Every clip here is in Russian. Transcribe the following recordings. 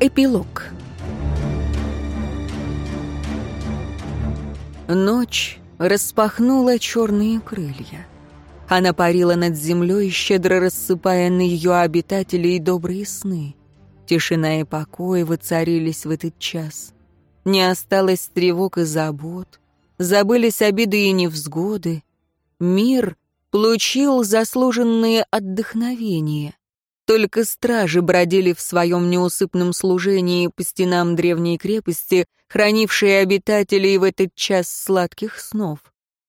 Эпилог Ночь распахнула черные крылья. Она парила над землей, щедро рассыпая на ее обитателей добрые сны. Тишина и покой воцарились в этот час. Не осталось тревог и забот, забылись обиды и невзгоды. Мир получил заслуженные отдохновения. Только стражи бродили в своем неусыпном служении по стенам древней крепости, хранившие обитателей в этот час сладких снов.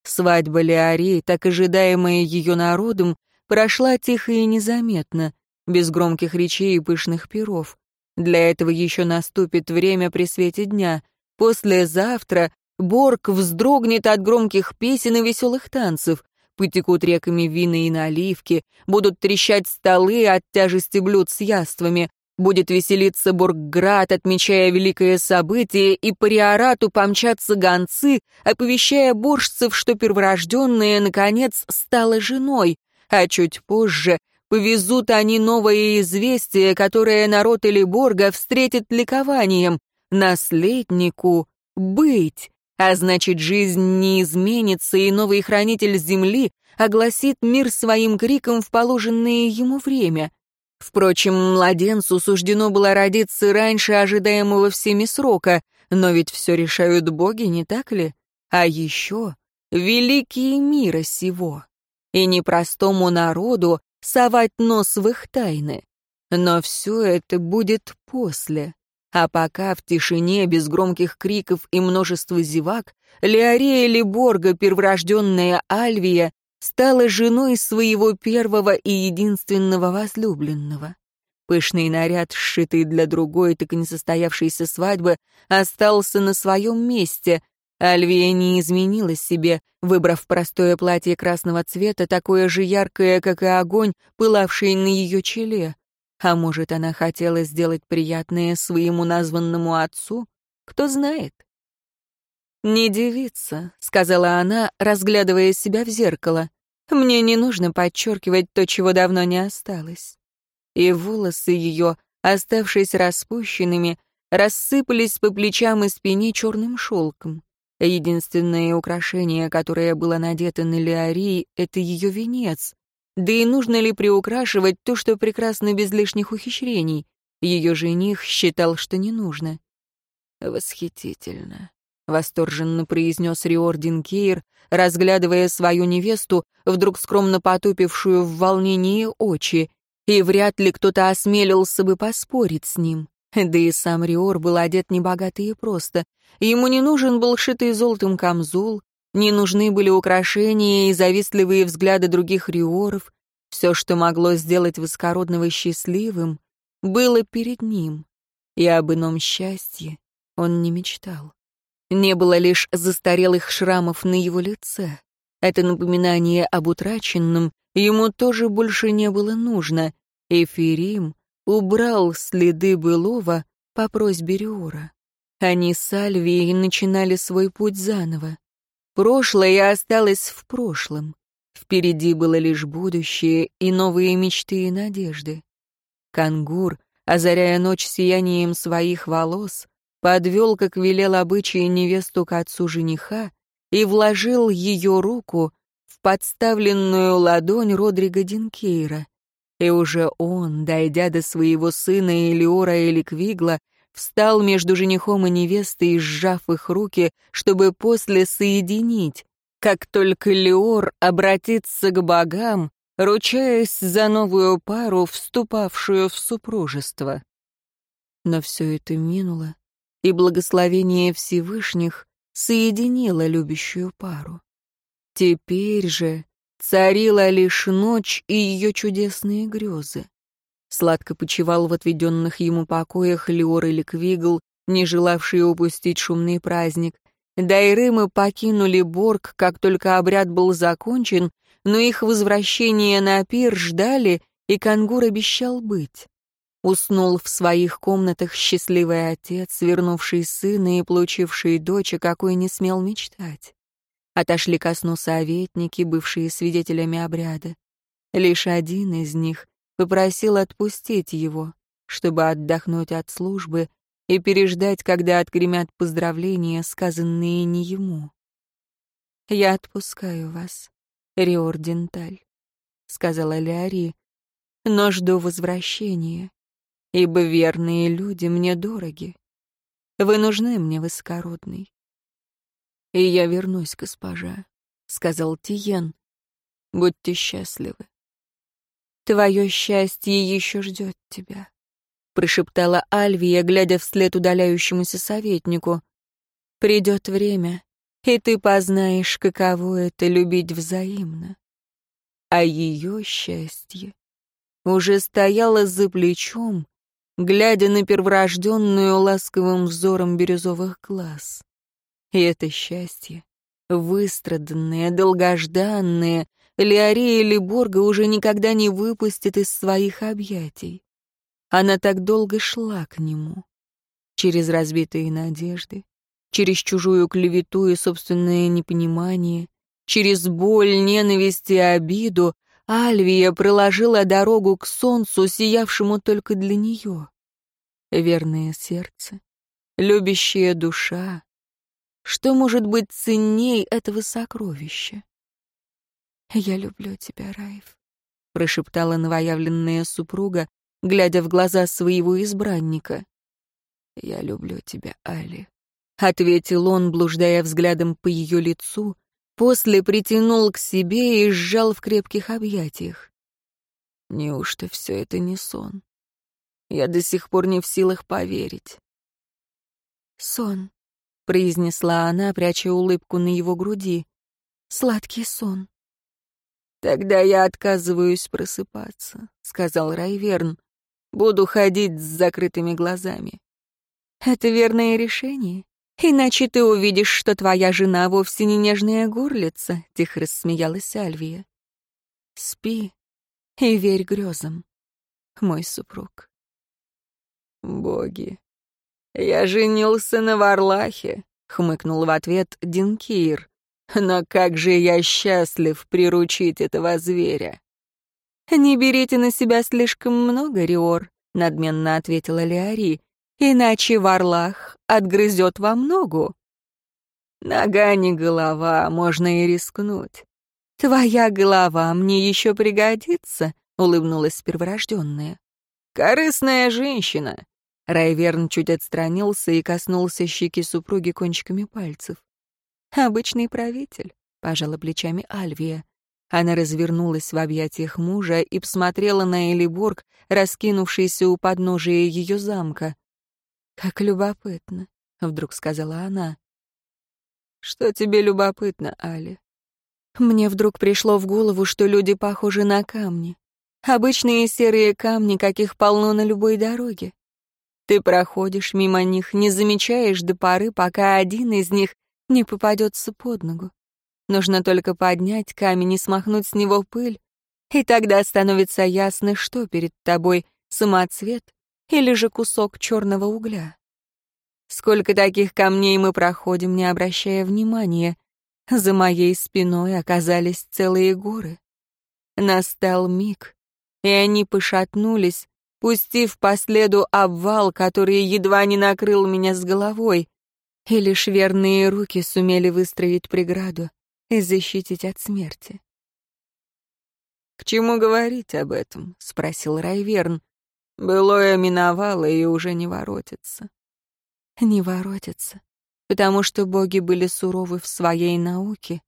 Свадьба Леории, так ожидаемая ее народом, прошла тихо и незаметно, без громких речей и пышных перов. Для этого еще наступит время при свете дня. Послезавтра Борг вздрогнет от громких песен и веселых танцев, потекут реками вина и наливки, будут трещать столы от тяжести блюд с яствами, будет веселиться Бургград, отмечая великое событие, и по Риорату помчатся гонцы, оповещая боржцев, что перворожденная, наконец, стала женой, а чуть позже повезут они новое известие, которое народ Элиборга встретит ликованием. Наследнику быть. А значит, жизнь не изменится, и новый хранитель земли огласит мир своим криком в положенное ему время. Впрочем, младенцу суждено было родиться раньше ожидаемого всеми срока, но ведь все решают боги, не так ли? А еще великие мира сего. И непростому народу совать нос в их тайны. Но все это будет после. А пока в тишине, без громких криков и множества зевак, Леория Либорга, перворожденная Альвия, стала женой своего первого и единственного возлюбленного. Пышный наряд, сшитый для другой, так и не состоявшейся свадьбы, остался на своем месте. Альвия не изменила себе, выбрав простое платье красного цвета, такое же яркое, как и огонь, пылавший на ее челе. А может, она хотела сделать приятное своему названному отцу? Кто знает? «Не девица», — сказала она, разглядывая себя в зеркало. «Мне не нужно подчеркивать то, чего давно не осталось». И волосы ее, оставшись распущенными, рассыпались по плечам и спине черным шелком. Единственное украшение, которое было надето на Леории, — это ее венец, да и нужно ли приукрашивать то, что прекрасно без лишних ухищрений? Ее жених считал, что не нужно. «Восхитительно», — восторженно произнес Риордин Кейр, разглядывая свою невесту, вдруг скромно потупившую в волнении очи, и вряд ли кто-то осмелился бы поспорить с ним. Да и сам Риор был одет небогато и просто. Ему не нужен был шитый золотом камзол, не нужны были украшения и завистливые взгляды других риоров. Все, что могло сделать Воскородного счастливым, было перед ним. И об ином счастье он не мечтал. Не было лишь застарелых шрамов на его лице. Это напоминание об утраченном ему тоже больше не было нужно. Эфирим убрал следы былого по просьбе Риора. Они с Альвией начинали свой путь заново. Прошлое осталось в прошлом. Впереди было лишь будущее и новые мечты и надежды. Кангур, озаряя ночь сиянием своих волос, подвел, как велел обычай, невесту к отцу жениха и вложил ее руку в подставленную ладонь Родрига Динкейра. И уже он, дойдя до своего сына Элиора Эликвигла, встал между женихом и невестой, сжав их руки, чтобы после соединить, как только Леор обратится к богам, ручаясь за новую пару, вступавшую в супружество. Но все это минуло, и благословение Всевышних соединило любящую пару. Теперь же царила лишь ночь и ее чудесные грезы. Сладко почивал в отведенных ему покоях Леор или Квигл, не желавшие упустить шумный праздник. Дайрымы покинули Борг, как только обряд был закончен, но их возвращение на пир ждали, и Кангур обещал быть. Уснул в своих комнатах счастливый отец, вернувший сына и получивший дочь, о какой не смел мечтать. Отошли ко сну советники, бывшие свидетелями обряда. Лишь один из них попросил отпустить его. чтобы отдохнуть от службы и переждать, когда отгремят поздравления, сказанные не ему. «Я отпускаю вас, Риор Денталь», — сказала Леари, — «но жду возвращения, ибо верные люди мне дороги. Вы нужны мне, высокородный». «И я вернусь, госпожа», — сказал Тиен. «Будьте счастливы». «Твое счастье еще ждет тебя», — прошептала Альвия, глядя вслед удаляющемуся советнику. «Придет время, и ты познаешь, каково это — любить взаимно. А ее счастье уже стояло за плечом, глядя на перворожденную ласковым взором бирюзовых глаз. И это счастье, выстраданное, долгожданное, Леория Либорга уже никогда не выпустит из своих объятий. Она так долго шла к нему, через разбитые надежды, через чужую клевету и собственное непонимание, через боль, ненависть и обиду, Альвия проложила дорогу к солнцу, сиявшему только для нее. Верное сердце, любящая душа. Что может быть ценней этого сокровища? «Я люблю тебя, Раев», — прошептала новоявленная супруга, глядя в глаза своего избранника. «Я люблю тебя, Али», — ответил он, блуждая взглядом по ее лицу, после притянул к себе и сжал в крепких объятиях. Неужто все это не сон? Я до сих пор не в силах поверить. «Сон», — произнесла она, пряча улыбку на его груди. «Сладкий сон». «Тогда я отказываюсь просыпаться», — сказал Райверн. «Буду ходить с закрытыми глазами». «Это верное решение», «Иначе ты увидишь, что твоя жена вовсе не нежная горлица», — тихо рассмеялась Альвия. «Спи и верь грезам, мой супруг». «Боги, я женился на Варлахе», — хмыкнул в ответ Динкир. «Но как же я счастлив приручить этого зверя!» «Не берите на себя слишком много, Риор», — надменно ответила Леари, «иначе Варлах отгрызет вам ногу. Нога не голова, можно и рискнуть. Твоя голова мне еще пригодится, улыбнулась перворожденная. Корыстная женщина. Райверн чуть отстранился и коснулся щеки супруги кончиками пальцев. «Обычный правитель», — пожала плечами Альвия. Она развернулась в объятиях мужа и посмотрела на Элиборг, раскинувшийся у подножия ее замка. «Как любопытно», — вдруг сказала она. «Что тебе любопытно, Али?» Мне вдруг пришло в голову, что люди похожи на камни. Обычные серые камни, каких полно на любой дороге. Ты проходишь мимо них, не замечаешь до поры, пока один из них не попадется под ногу. Нужно только поднять камень и смахнуть с него пыль, и тогда становится ясно, что перед тобой — самоцвет или же кусок черного угля. Сколько таких камней мы проходим, не обращая внимания. За моей спиной оказались целые горы. Настал миг, и они пошатнулись, пустив по следу обвал, который едва не накрыл меня с головой, и лишь верные руки сумели выстроить преграду и защитить от смерти. «К чему говорить об этом?» — спросил Райверн. Былое миновало и уже не воротится. Не воротится, потому что боги были суровы в своей науке,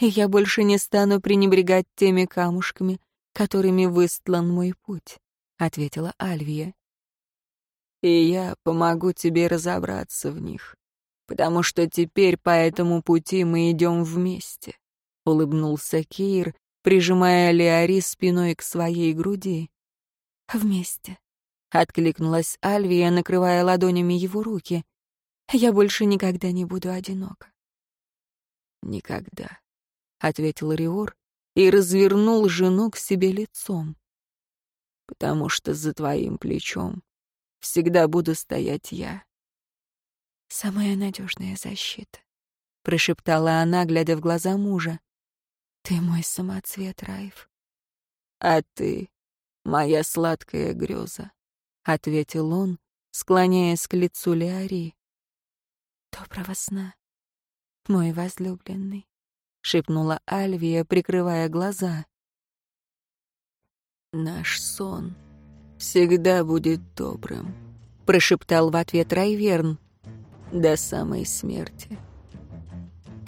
и я больше не стану пренебрегать теми камушками, которыми выстлан мой путь, — ответила Альвия. И я помогу тебе разобраться в них, потому что теперь по этому пути мы идем вместе, — улыбнулся Кейр, прижимая Леари спиной к своей груди. «Вместе», — откликнулась Альвия, накрывая ладонями его руки. «Я больше никогда не буду одинока». «Никогда», — ответил Риор и развернул жену к себе лицом. «Потому что за твоим плечом всегда буду стоять я». «Самая надежная защита», — прошептала она, глядя в глаза мужа. «Ты мой самоцвет, Раев». «А ты — моя сладкая греза», ответил он, склоняясь к лицу Леари. «Доброго сна, мой возлюбленный», — шепнула Альвия, прикрывая глаза. «Наш сон всегда будет добрым», — прошептал в ответ Райверн. «До самой смерти».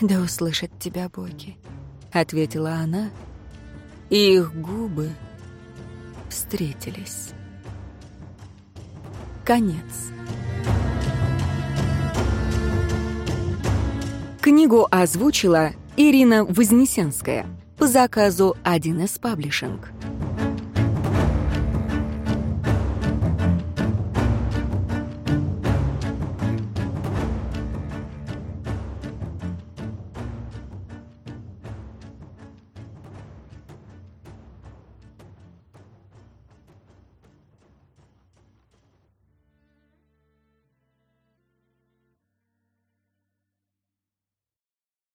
«Да услышат тебя боги», — ответила она, и их губы встретились. Конец. Книгу озвучила Ирина Вознесенская по заказу 1С Паблишинг.